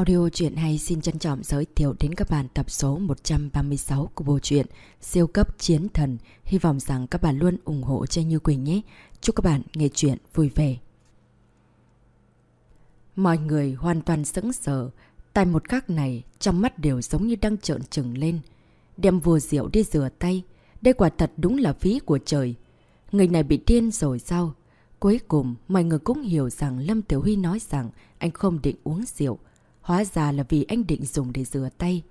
Audio truyện hay xin trân trọng giới thiệu đến các bạn tập số 136 của bộ truyện Siêu cấp chiến thần. Hy vọng rằng các bạn luôn ủng hộ cho Như Quỳnh nhé. Chúc các bạn nghe truyện vui vẻ. Mọi người hoàn toàn sững sờ. Tại một khắc này, trong mắt đều giống như đang trợn trừng lên. Đem vua rượu đi rửa tay. Đây quả thật đúng là phí của trời. Người này bị điên rồi sao? Cuối cùng, mọi người cũng hiểu rằng Lâm Tiểu Huy nói rằng anh không định uống rượu. Hóa ra là vì anh định dùng để rửa tay.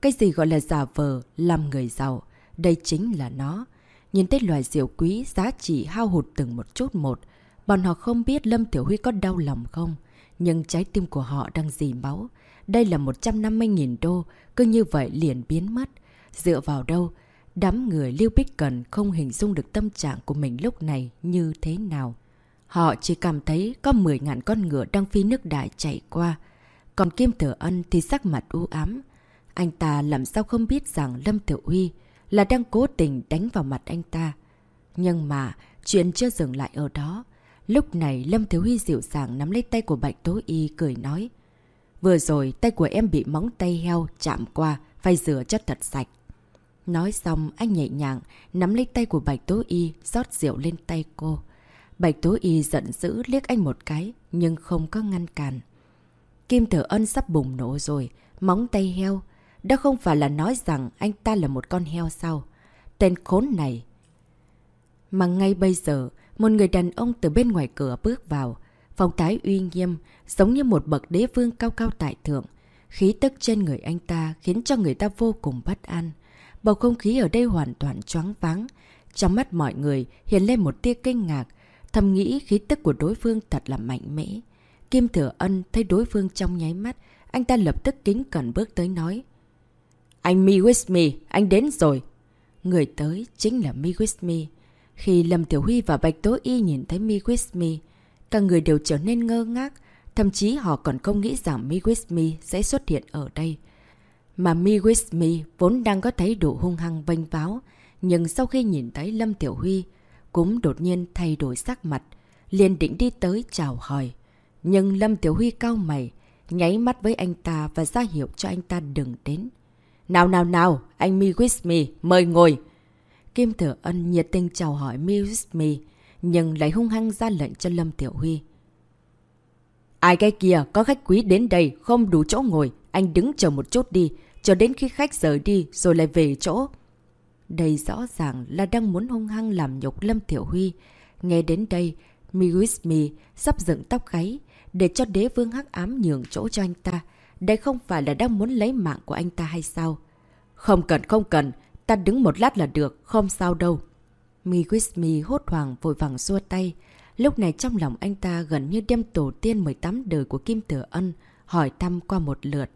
Cái gì gọi là giả vờ, làm người giàu. Đây chính là nó. Nhìn thấy loài rượu quý giá trị hao hụt từng một chút một. Bọn họ không biết Lâm Tiểu Huy có đau lòng không. Nhưng trái tim của họ đang dì máu. Đây là 150.000 đô. Cứ như vậy liền biến mất. Dựa vào đâu? Đám người Lưu Bích Cần không hình dung được tâm trạng của mình lúc này như thế nào. Họ chỉ cảm thấy có 10.000 con ngựa đang phi nước đại chạy qua. Còn Kim Tử Ân thì sắc mặt u ám. Anh ta làm sao không biết rằng Lâm Tiểu huy là đang cố tình đánh vào mặt anh ta. Nhưng mà chuyện chưa dừng lại ở đó. Lúc này Lâm Thiếu Huy dịu dàng nắm lấy tay của Bạch Tố Y cười nói. Vừa rồi tay của em bị móng tay heo chạm qua, phải rửa cho thật sạch. Nói xong anh nhẹ nhàng nắm lấy tay của Bạch Tố Y rót rượu lên tay cô. Bạch Tố Y giận dữ liếc anh một cái nhưng không có ngăn cản. Kim Tử Ân sắp bùng nổ rồi, móng tay heo. Đó không phải là nói rằng anh ta là một con heo sao? Tên khốn này. Mà ngay bây giờ, một người đàn ông từ bên ngoài cửa bước vào. Phong thái uy nghiêm, giống như một bậc đế vương cao cao tại thượng. Khí tức trên người anh ta khiến cho người ta vô cùng bất an. Bầu không khí ở đây hoàn toàn choáng váng. Trong mắt mọi người hiện lên một tia kinh ngạc, thầm nghĩ khí tức của đối phương thật là mạnh mẽ. Kim Thừa Ân thấy đối phương trong nháy mắt, anh ta lập tức kính cẩn bước tới nói. Anh Mi With Me, anh đến rồi. Người tới chính là Mi With Me. Khi Lâm Tiểu Huy và Bạch Tố Y nhìn thấy Mi With Me, cả người đều trở nên ngơ ngác, thậm chí họ còn không nghĩ rằng Mi With Me sẽ xuất hiện ở đây. Mà Mi With Me vốn đang có thấy đủ hung hăng vênh váo, nhưng sau khi nhìn thấy Lâm Tiểu Huy, cũng đột nhiên thay đổi sắc mặt, liền định đi tới chào hỏi. Nhưng Lâm Tiểu Huy cao mày, nháy mắt với anh ta và ra hiệu cho anh ta đừng đến. Nào nào nào, anh Mi with me, mời ngồi. Kim Thừa Ân nhiệt tình chào hỏi Mi with me, nhưng lại hung hăng ra lệnh cho Lâm Tiểu Huy. Ai cái kia, có khách quý đến đây, không đủ chỗ ngồi, anh đứng chờ một chút đi, chờ đến khi khách rời đi rồi lại về chỗ. Đây rõ ràng là đang muốn hung hăng làm nhục Lâm Tiểu Huy. Nghe đến đây, Mi with me sắp dựng tóc gáy, để cho đế vương hắc ám nhường chỗ cho anh ta. Đây không phải là đang muốn lấy mạng của anh ta hay sao? Không cần, không cần. Ta đứng một lát là được, không sao đâu. Mi Wismi hốt hoảng vội vàng xua tay. Lúc này trong lòng anh ta gần như đem tổ tiên 18 đời của Kim Tử Ân hỏi thăm qua một lượt.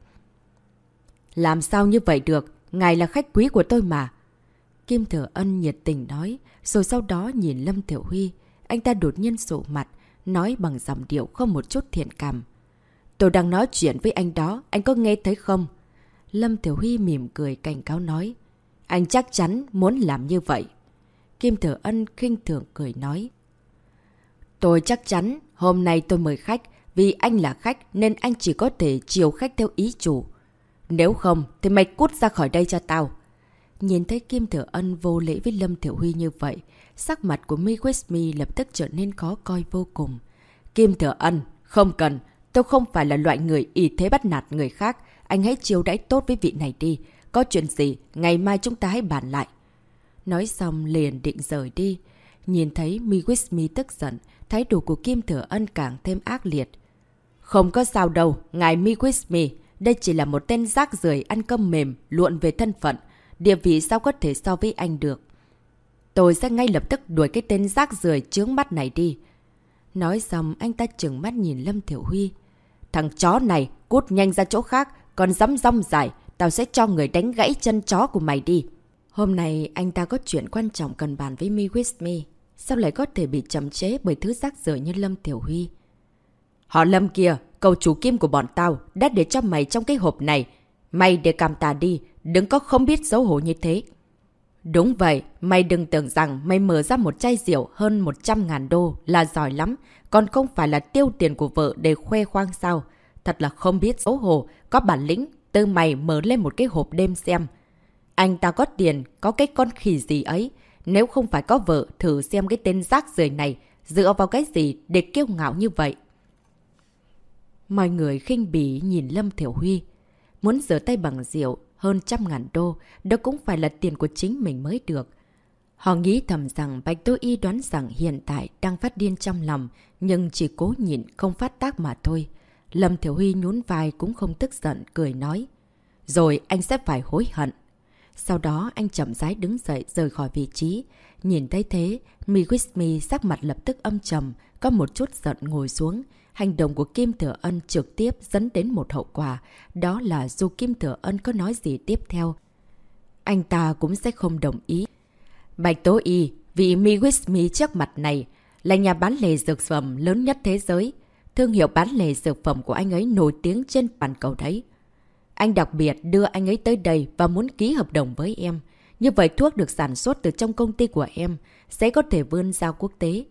Làm sao như vậy được? Ngài là khách quý của tôi mà. Kim thừa Ân nhiệt tình nói, rồi sau đó nhìn Lâm Tiểu Huy. Anh ta đột nhiên sổ mặt, nói bằng giọng điệu không một chút thiện cảm. Tôi đang nói chuyện với anh đó, anh có nghe thấy không? Lâm Tiểu Huy mỉm cười cảnh cáo nói. Anh chắc chắn muốn làm như vậy. Kim Thừa Ân khinh thường cười nói. Tôi chắc chắn hôm nay tôi mời khách, vì anh là khách nên anh chỉ có thể chiều khách theo ý chủ. Nếu không thì mày cút ra khỏi đây cho tao. Nhìn thấy Kim Thừa Ân vô lễ với Lâm Tiểu Huy như vậy, sắc mặt của Mi Westme lập tức trở nên khó coi vô cùng. Kim Thừa Ân, không cần, tôi không phải là loại người ý thế bắt nạt người khác. Anh hãy chiêu đãi tốt với vị này đi. Có chuyện gì, ngày mai chúng ta hãy bàn lại. Nói xong liền định rời đi. Nhìn thấy Mi Westme tức giận, thái độ của Kim Thừa Ân càng thêm ác liệt. Không có sao đâu, ngài Mi Westme, đây chỉ là một tên rác rưởi ăn cơm mềm, luận về thân phận. Địa vị sao có thể so với anh được. Tôi sẽ ngay lập tức đuổi cái tên rác rưởi chướng mắt này đi. Nói xong anh ta chừng mắt nhìn Lâm Thiểu Huy. Thằng chó này cút nhanh ra chỗ khác, còn dám rong dài, tao sẽ cho người đánh gãy chân chó của mày đi. Hôm nay anh ta có chuyện quan trọng cần bàn với Me With Me. Sao lại có thể bị chậm chế bởi thứ rác rưởi như Lâm Tiểu Huy? Họ Lâm kia, cầu chủ kim của bọn tao đã để cho mày trong cái hộp này. Mày để cầm tà đi, đừng có không biết xấu hổ như thế. Đúng vậy, mày đừng tưởng rằng mày mở ra một chai rượu hơn 100 ngàn đô là giỏi lắm, còn không phải là tiêu tiền của vợ để khoe khoang sao. thật là không biết xấu hổ, có bản lĩnh, tư mày mở lên một cái hộp đêm xem. Anh ta có tiền, có cái con khỉ gì ấy. Nếu không phải có vợ, thử xem cái tên rác rưởi này dựa vào cái gì để kiêu ngạo như vậy. Mọi người khinh bỉ nhìn Lâm Thiểu Huy. Muốn rửa tay bằng rượu hơn trăm ngàn đô, đó cũng phải là tiền của chính mình mới được. Họ nghĩ thầm rằng Bạch Tô Y đoán rằng hiện tại đang phát điên trong lòng, nhưng chỉ cố nhịn không phát tác mà thôi. Lâm Thiểu Huy nhún vai cũng không tức giận, cười nói. Rồi anh sẽ phải hối hận. Sau đó anh chậm rãi đứng dậy rời khỏi vị trí. Nhìn thấy thế, Mi Wismi sắc mặt lập tức âm trầm, có một chút giận ngồi xuống. Hành động của Kim Thừa Ân trực tiếp dẫn đến một hậu quả, đó là dù Kim Thừa Ân có nói gì tiếp theo, anh ta cũng sẽ không đồng ý. Bạch Tố Y, vị Mi Wismi trước mặt này, là nhà bán lề dược phẩm lớn nhất thế giới. Thương hiệu bán lề dược phẩm của anh ấy nổi tiếng trên toàn cầu đấy. Anh đặc biệt đưa anh ấy tới đây và muốn ký hợp đồng với em. Như vậy thuốc được sản xuất từ trong công ty của em sẽ có thể vươn ra quốc tế.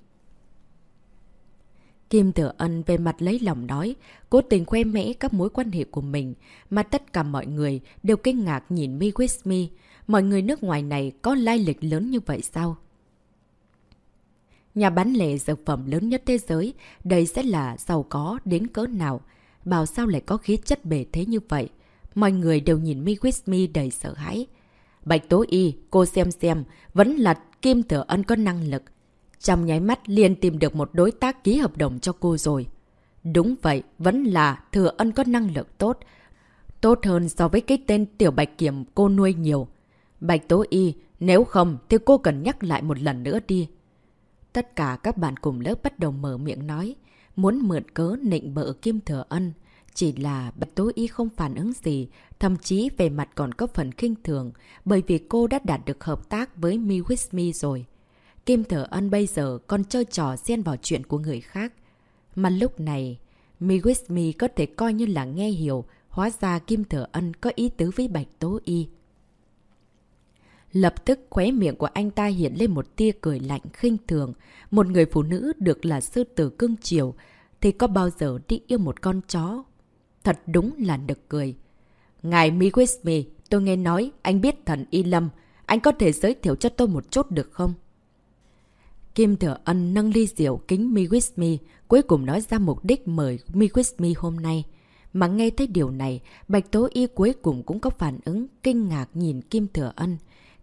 Kim Thừa Ân về mặt lấy lòng nói, cố tình khoe mẽ các mối quan hệ của mình, mà tất cả mọi người đều kinh ngạc nhìn Mi With Me. Mọi người nước ngoài này có lai lịch lớn như vậy sao? Nhà bán lẻ dược phẩm lớn nhất thế giới, đây sẽ là giàu có đến cỡ nào? Bảo sao lại có khí chất bể thế như vậy? Mọi người đều nhìn Mi With Me đầy sợ hãi. Bạch Tố Y, cô xem xem, vẫn là Kim Thừa Ân có năng lực. Trong nháy mắt liền tìm được một đối tác ký hợp đồng cho cô rồi. Đúng vậy, vẫn là Thừa Ân có năng lực tốt. Tốt hơn so với cái tên Tiểu Bạch Kiểm cô nuôi nhiều. Bạch Tố Y, nếu không thì cô cần nhắc lại một lần nữa đi. Tất cả các bạn cùng lớp bắt đầu mở miệng nói, muốn mượn cớ nịnh bợ Kim Thừa Ân. Chỉ là Bạch Tố Y không phản ứng gì, thậm chí về mặt còn có phần khinh thường, bởi vì cô đã đạt được hợp tác với Mi With Me rồi. Kim Thở Ân bây giờ còn chơi trò xen vào chuyện của người khác. Mà lúc này, Mi With Me có thể coi như là nghe hiểu, hóa ra Kim Thở Ân có ý tứ với Bạch Tố Y. Lập tức khóe miệng của anh ta hiện lên một tia cười lạnh khinh thường. Một người phụ nữ được là sư tử cưng chiều, thì có bao giờ đi yêu một con chó? Thật đúng là nực cười. Ngài Mi With Me, tôi nghe nói anh biết thần Y Lâm. Anh có thể giới thiệu cho tôi một chút được không? Kim Thừa Ân nâng ly rượu kính Mi With Me, cuối cùng nói ra mục đích mời Mi With Me hôm nay. Mà nghe thấy điều này, Bạch Tố Y cuối cùng cũng có phản ứng, kinh ngạc nhìn Kim Thừa Ân.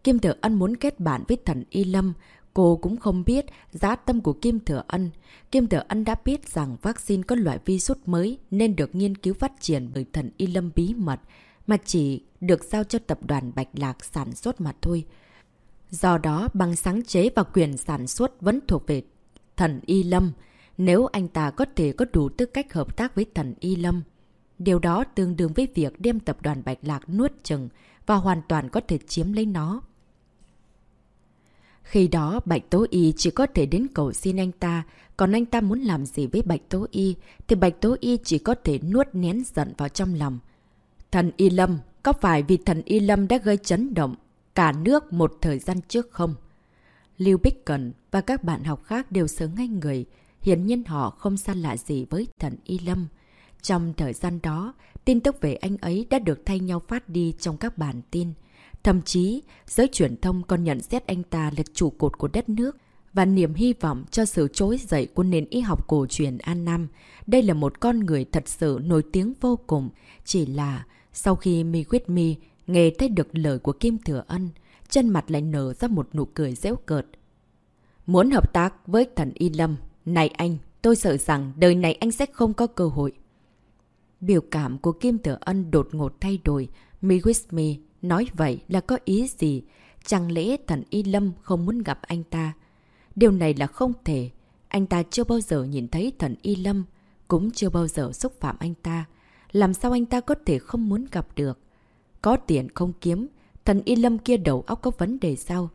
Kim Thừa Ân muốn kết bạn với thần Y Lâm. Cô cũng không biết giá tâm của Kim Thừa Ân. Kim Thừa Ân đã biết rằng vaccine có loại virus mới nên được nghiên cứu phát triển bởi thần Y Lâm bí mật, mà chỉ được giao cho tập đoàn Bạch Lạc sản xuất mà thôi. Do đó, bằng sáng chế và quyền sản xuất vẫn thuộc về thần Y Lâm. Nếu anh ta có thể có đủ tư cách hợp tác với thần Y Lâm, điều đó tương đương với việc đem tập đoàn Bạch Lạc nuốt chừng và hoàn toàn có thể chiếm lấy nó. Khi đó, Bạch Tố Y chỉ có thể đến cầu xin anh ta, còn anh ta muốn làm gì với Bạch Tố Y, thì Bạch Tố Y chỉ có thể nuốt nén giận vào trong lòng. Thần Y Lâm, có phải vì thần Y Lâm đã gây chấn động cả nước một thời gian trước không? Lưu Bích Cần và các bạn học khác đều sớm ngay người, hiển nhiên họ không xa lạ gì với thần Y Lâm. Trong thời gian đó, tin tức về anh ấy đã được thay nhau phát đi trong các bản tin. Thậm chí, giới truyền thông còn nhận xét anh ta là trụ cột của đất nước và niềm hy vọng cho sự trối dậy của nền y học cổ truyền An Nam. Đây là một con người thật sự nổi tiếng vô cùng. Chỉ là sau khi Mi Quyết Mi nghe thấy được lời của Kim Thừa Ân, chân mặt lại nở ra một nụ cười dễu cợt. Muốn hợp tác với thần Y Lâm, này anh, tôi sợ rằng đời này anh sẽ không có cơ hội. Biểu cảm của Kim Thừa Ân đột ngột thay đổi, Mi With Me Nói vậy là có ý gì? Chẳng lẽ thần Y Lâm không muốn gặp anh ta? Điều này là không thể. Anh ta chưa bao giờ nhìn thấy thần Y Lâm, cũng chưa bao giờ xúc phạm anh ta. Làm sao anh ta có thể không muốn gặp được? Có tiền không kiếm, thần Y Lâm kia đầu óc có vấn đề sao?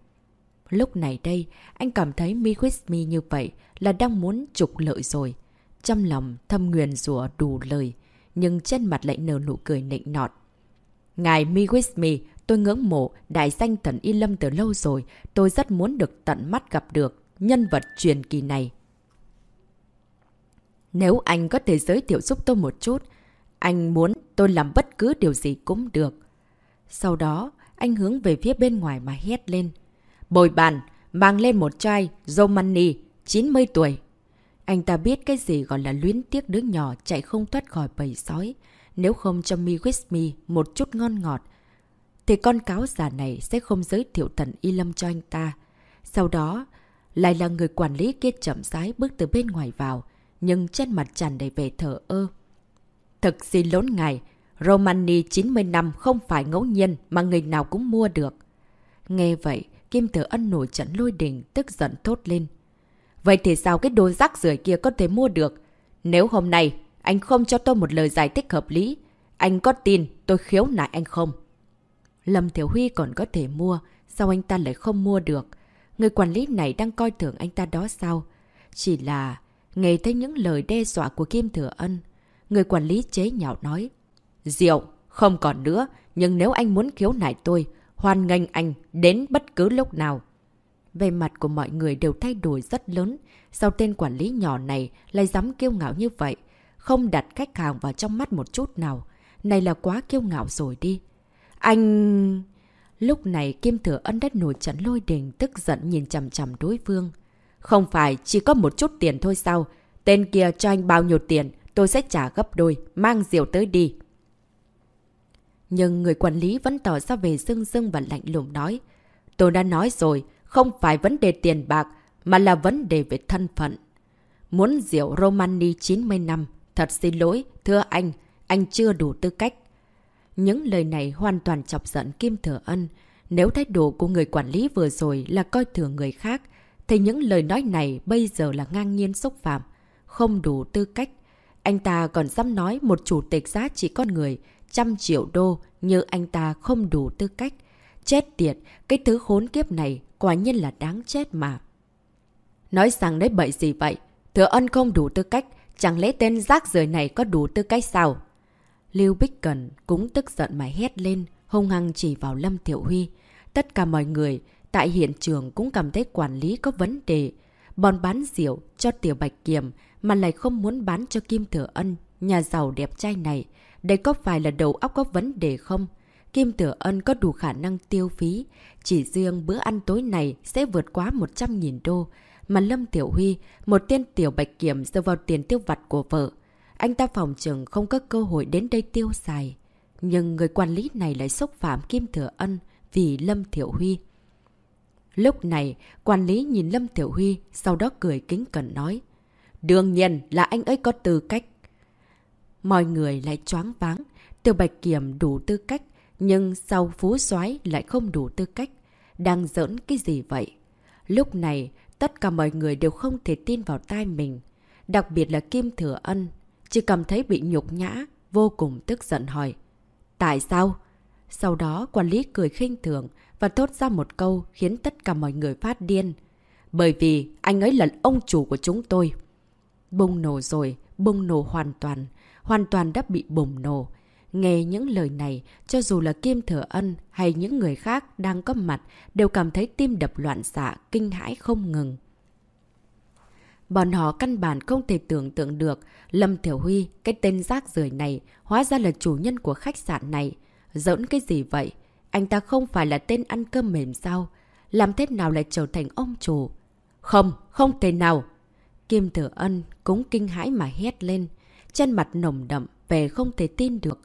Lúc này đây, anh cảm thấy Mi With mi như vậy là đang muốn trục lợi rồi. Trong lòng thâm nguyền rủa đủ lời, nhưng trên mặt lại nở nụ cười nịnh nọt. Ngài Mi With mi tôi ngưỡng mộ đại danh thần Y Lâm từ lâu rồi. Tôi rất muốn được tận mắt gặp được nhân vật truyền kỳ này. Nếu anh có thể giới thiệu giúp tôi một chút, Anh muốn tôi làm bất cứ điều gì cũng được. Sau đó, anh hướng về phía bên ngoài mà hét lên. Bồi bàn, mang lên một chai Romani, 90 tuổi. Anh ta biết cái gì gọi là luyến tiếc đứa nhỏ chạy không thoát khỏi bầy sói. Nếu không cho mi with me một chút ngon ngọt, thì con cáo già này sẽ không giới thiệu thần y lâm cho anh ta. Sau đó, lại là người quản lý kia chậm rãi bước từ bên ngoài vào, nhưng trên mặt tràn đầy vẻ thở ơ. thật xin lỗi ngài, Romani 90 năm không phải ngẫu nhiên mà người nào cũng mua được. Nghe vậy, Kim Tử Ân nổi trận lôi đình, tức giận thốt lên. Vậy thì sao cái đồ rác rưởi kia có thể mua được? Nếu hôm nay anh không cho tôi một lời giải thích hợp lý, anh có tin tôi khiếu nại anh không? Lâm Thiểu Huy còn có thể mua, sao anh ta lại không mua được? Người quản lý này đang coi thường anh ta đó sao? Chỉ là nghe thấy những lời đe dọa của Kim Thừa Ân. Người quản lý chế nhạo nói. Diệu, không còn nữa, nhưng nếu anh muốn khiếu nại tôi, hoan nghênh anh đến bất cứ lúc nào. Về mặt của mọi người đều thay đổi rất lớn. Sao tên quản lý nhỏ này lại dám kiêu ngạo như vậy? Không đặt khách hàng vào trong mắt một chút nào. Này là quá kiêu ngạo rồi đi. Anh... Lúc này Kim Thừa Ân đất nổi trận lôi đình tức giận nhìn chầm chầm đối phương. Không phải chỉ có một chút tiền thôi sao? Tên kia cho anh bao nhiêu tiền, tôi sẽ trả gấp đôi, mang rượu tới đi. Nhưng người quản lý vẫn tỏ ra về dưng dưng và lạnh lùng nói. Tôi đã nói rồi, không phải vấn đề tiền bạc, mà là vấn đề về thân phận. Muốn rượu Romani 90 năm, thật xin lỗi, thưa anh, anh chưa đủ tư cách. Những lời này hoàn toàn chọc giận Kim Thừa Ân. Nếu thái độ của người quản lý vừa rồi là coi thường người khác, thì những lời nói này bây giờ là ngang nhiên xúc phạm, không đủ tư cách. Anh ta còn dám nói một chủ tịch giá trị con người, trăm triệu đô như anh ta không đủ tư cách. Chết tiệt, cái thứ khốn kiếp này quả nhiên là đáng chết mà. Nói rằng đấy bậy gì vậy? Thừa ân không đủ tư cách, chẳng lẽ tên rác rời này có đủ tư cách sao? Lưu Bích Cần cũng tức giận mà hét lên, hung hăng chỉ vào Lâm Tiểu Huy. Tất cả mọi người tại hiện trường cũng cảm thấy quản lý có vấn đề. Bọn bán rượu cho Tiểu Bạch Kiềm mà lại không muốn bán cho Kim Thừa Ân, nhà giàu đẹp trai này. Đây có phải là đầu óc có vấn đề không? Kim Thừa Ân có đủ khả năng tiêu phí. Chỉ riêng bữa ăn tối này sẽ vượt quá 100.000 đô. Mà Lâm Tiểu Huy, một tên Tiểu Bạch Kiểm dơ vào tiền tiêu vặt của vợ. Anh ta phòng trường không có cơ hội đến đây tiêu xài. Nhưng người quản lý này lại xúc phạm Kim Thừa Ân vì Lâm Thiểu Huy. Lúc này, quản lý nhìn Lâm Thiểu Huy, sau đó cười kính cẩn nói. Đương nhiên là anh ấy có tư cách. Mọi người lại choáng váng. tiêu Bạch Kiểm đủ tư cách, nhưng sau phú soái lại không đủ tư cách. Đang giỡn cái gì vậy? Lúc này, tất cả mọi người đều không thể tin vào tai mình. Đặc biệt là Kim Thừa Ân, chỉ cảm thấy bị nhục nhã, vô cùng tức giận hỏi. Tại sao? Sau đó quản lý cười khinh thường và thốt ra một câu khiến tất cả mọi người phát điên. Bởi vì anh ấy là ông chủ của chúng tôi. Bùng nổ rồi, bùng nổ hoàn toàn, hoàn toàn đã bị bùng nổ. Nghe những lời này, cho dù là Kim Thừa Ân hay những người khác đang có mặt đều cảm thấy tim đập loạn xạ, kinh hãi không ngừng. Bọn họ căn bản không thể tưởng tượng được Lâm Thiểu Huy, cái tên rác rưởi này, hóa ra là chủ nhân của khách sạn này. Giỡn cái gì vậy? Anh ta không phải là tên ăn cơm mềm sao? Làm thế nào lại trở thành ông chủ? Không, không thể nào! Kim Tử Ân cũng kinh hãi mà hét lên trên mặt nồng đậm, về không thể tin được.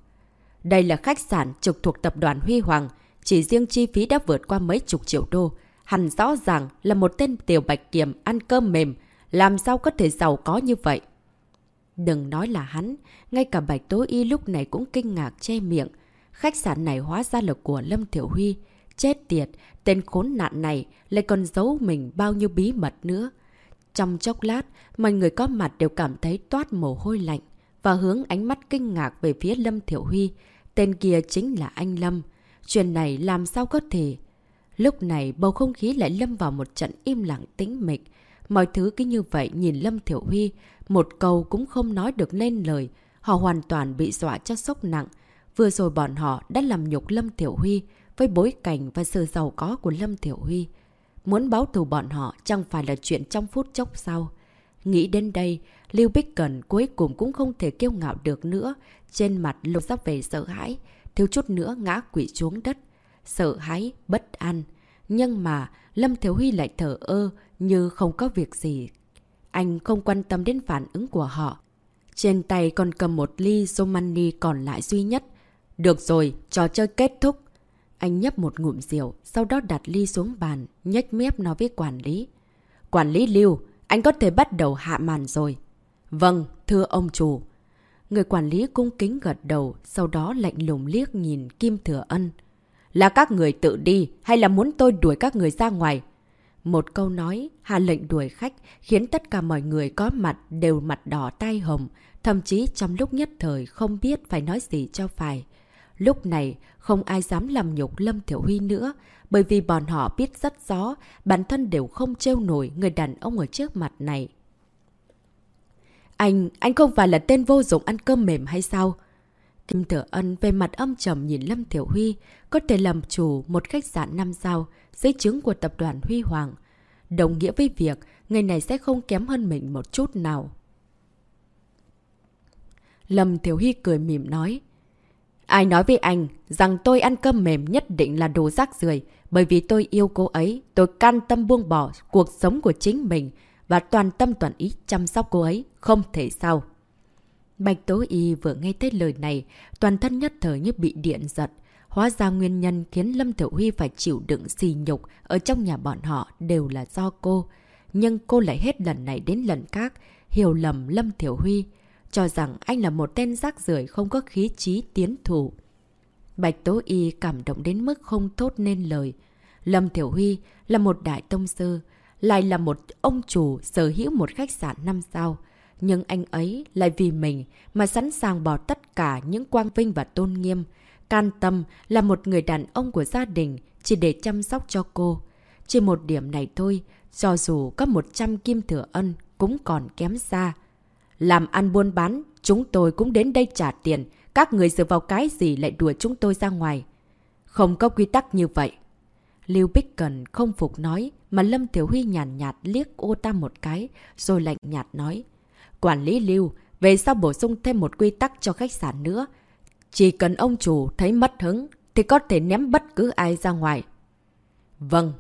Đây là khách sạn trực thuộc tập đoàn Huy Hoàng. Chỉ riêng chi phí đã vượt qua mấy chục triệu đô. Hẳn rõ ràng là một tên tiểu bạch kiềm ăn cơm mềm, làm sao có thể giàu có như vậy? Đừng nói là hắn, ngay cả Bạch tối Y lúc này cũng kinh ngạc che miệng. Khách sạn này hóa ra là của Lâm Thiểu Huy. Chết tiệt, tên khốn nạn này lại còn giấu mình bao nhiêu bí mật nữa. Trong chốc lát, mọi người có mặt đều cảm thấy toát mồ hôi lạnh và hướng ánh mắt kinh ngạc về phía Lâm Thiểu Huy. Tên kia chính là anh Lâm. Chuyện này làm sao có thể? Lúc này bầu không khí lại lâm vào một trận im lặng tĩnh mịch. Mọi thứ cứ như vậy nhìn Lâm Thiểu Huy, một câu cũng không nói được nên lời. Họ hoàn toàn bị dọa cho sốc nặng. Vừa rồi bọn họ đã làm nhục Lâm Thiểu Huy với bối cảnh và sự giàu có của Lâm Thiểu Huy. Muốn báo thù bọn họ chẳng phải là chuyện trong phút chốc sau. Nghĩ đến đây, Lưu Bích Cần cuối cùng cũng không thể kiêu ngạo được nữa. Trên mặt lộ ra về sợ hãi, thiếu chút nữa ngã quỷ xuống đất. Sợ hãi, bất an. Nhưng mà, Lâm Thiếu Huy lại thở ơ như không có việc gì. Anh không quan tâm đến phản ứng của họ. Trên tay còn cầm một ly Somani còn lại duy nhất. Được rồi, trò chơi kết thúc. Anh nhấp một ngụm rượu, sau đó đặt ly xuống bàn, nhếch mép nói với quản lý. Quản lý Lưu, anh có thể bắt đầu hạ màn rồi. Vâng, thưa ông chủ. Người quản lý cung kính gật đầu, sau đó lạnh lùng liếc nhìn Kim Thừa Ân. Là các người tự đi, hay là muốn tôi đuổi các người ra ngoài? Một câu nói, hạ lệnh đuổi khách, khiến tất cả mọi người có mặt đều mặt đỏ tai hồng, thậm chí trong lúc nhất thời không biết phải nói gì cho phải. Lúc này, không ai dám làm nhục Lâm Thiểu Huy nữa, bởi vì bọn họ biết rất rõ, bản thân đều không trêu nổi người đàn ông ở trước mặt này. Anh, anh không phải là tên vô dụng ăn cơm mềm hay sao? Kim Tử Ân về mặt âm trầm nhìn Lâm Thiểu Huy, có thể làm chủ một khách sạn năm sao, giấy chứng của tập đoàn Huy Hoàng. Đồng nghĩa với việc, người này sẽ không kém hơn mình một chút nào. Lâm Thiểu Huy cười mỉm nói. Ai nói với anh rằng tôi ăn cơm mềm nhất định là đồ rác rưởi bởi vì tôi yêu cô ấy, tôi can tâm buông bỏ cuộc sống của chính mình và toàn tâm toàn ý chăm sóc cô ấy, không thể sao. Bạch Tố Y vừa nghe thấy lời này, toàn thân nhất thời như bị điện giật. Hóa ra nguyên nhân khiến Lâm Thiểu Huy phải chịu đựng xì nhục ở trong nhà bọn họ đều là do cô. Nhưng cô lại hết lần này đến lần khác, hiểu lầm Lâm Thiểu Huy cho rằng anh là một tên rác rưởi không có khí trí tiến thủ. Bạch Tố Y cảm động đến mức không thốt nên lời. Lâm Thiểu Huy là một đại tông sư, lại là một ông chủ sở hữu một khách sạn năm sao. Nhưng anh ấy lại vì mình mà sẵn sàng bỏ tất cả những quang vinh và tôn nghiêm. Can tâm là một người đàn ông của gia đình chỉ để chăm sóc cho cô. Chỉ một điểm này thôi, cho dù có 100 kim thừa ân cũng còn kém xa. Làm ăn buôn bán, chúng tôi cũng đến đây trả tiền. Các người dựa vào cái gì lại đuổi chúng tôi ra ngoài? Không có quy tắc như vậy. Lưu Bích Cần không phục nói, mà Lâm Tiểu Huy nhàn nhạt, nhạt liếc ô ta một cái, rồi lạnh nhạt nói. Quản lý Lưu, về sau bổ sung thêm một quy tắc cho khách sạn nữa. Chỉ cần ông chủ thấy mất hứng, thì có thể ném bất cứ ai ra ngoài. Vâng.